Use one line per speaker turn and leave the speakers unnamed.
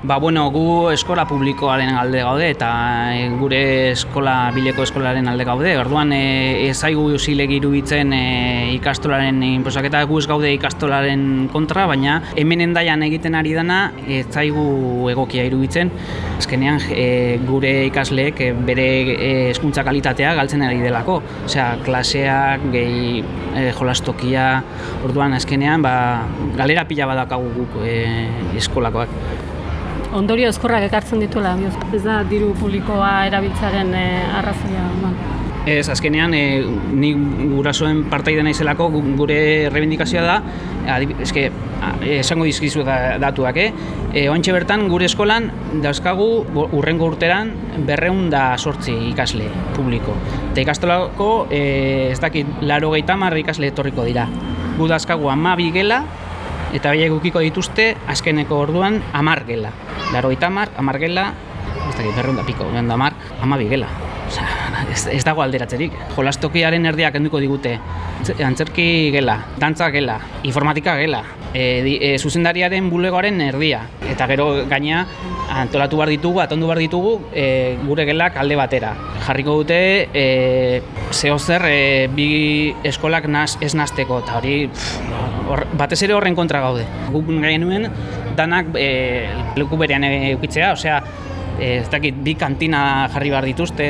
Ba, bueno, gu eskola publikoaren alde gaude eta e, gure eskola bileko eskolaren alde gaude. Orduan e, ez zaigu zilegi iruditzen e, ikastolaren inposaketa gu ez gaude ikastolaren kontra, baina hemen endaian egiten ari dana ez zaigu egokia iruditzen. Azkenean e, gure ikasleek e, bere e, hezkuntza kalitatea galtzen ari delako. Osea, klaseak, gehi e, jolastokia, orduan azkenean ba, galera pila badakagu guk e, eskolakoak
ondorio eskorrak ekartzen dituela, ez da diru publikoa erabiltzaren e, arrazoia. Man.
Ez, azkenean, e, ni gurasoen partaide naizelako gure rebindikazioa da, eske, esango dizkizu da, datuak, eh? E, bertan, gure eskolan, dauzkagu urrengo urteran berreun da sortzi ikasle publiko. Eta ikastolako, e, ez dakit, laro gehi ikasle etorriko dira. Gu dauzkagu ama bigela, eta biek ukiko dituzte azkeneko orduan amar gela. Laro eta amar, amar gela, ez dakit, berreunda piko, da amar, ama bigela. Osa, ez, ez dago alderatzerik. Jolastokiaren erdiak enduko digute. Antzerki gela, dantza gela, informatika gela, e, di, e, zuzendariaren bulegoaren erdia. Eta gero gaina antolatu behar ditugu, atondu behar ditugu e, gure gelak alde batera. Jarriko dute e, zeo zer e, bi eskolak naz, ez nazteko, eta hori or, batez ere horren kontra gaude. Guk genuen danak e, leku berean eukitzea, osea, ez dakit bi kantina jarri behar dituzte,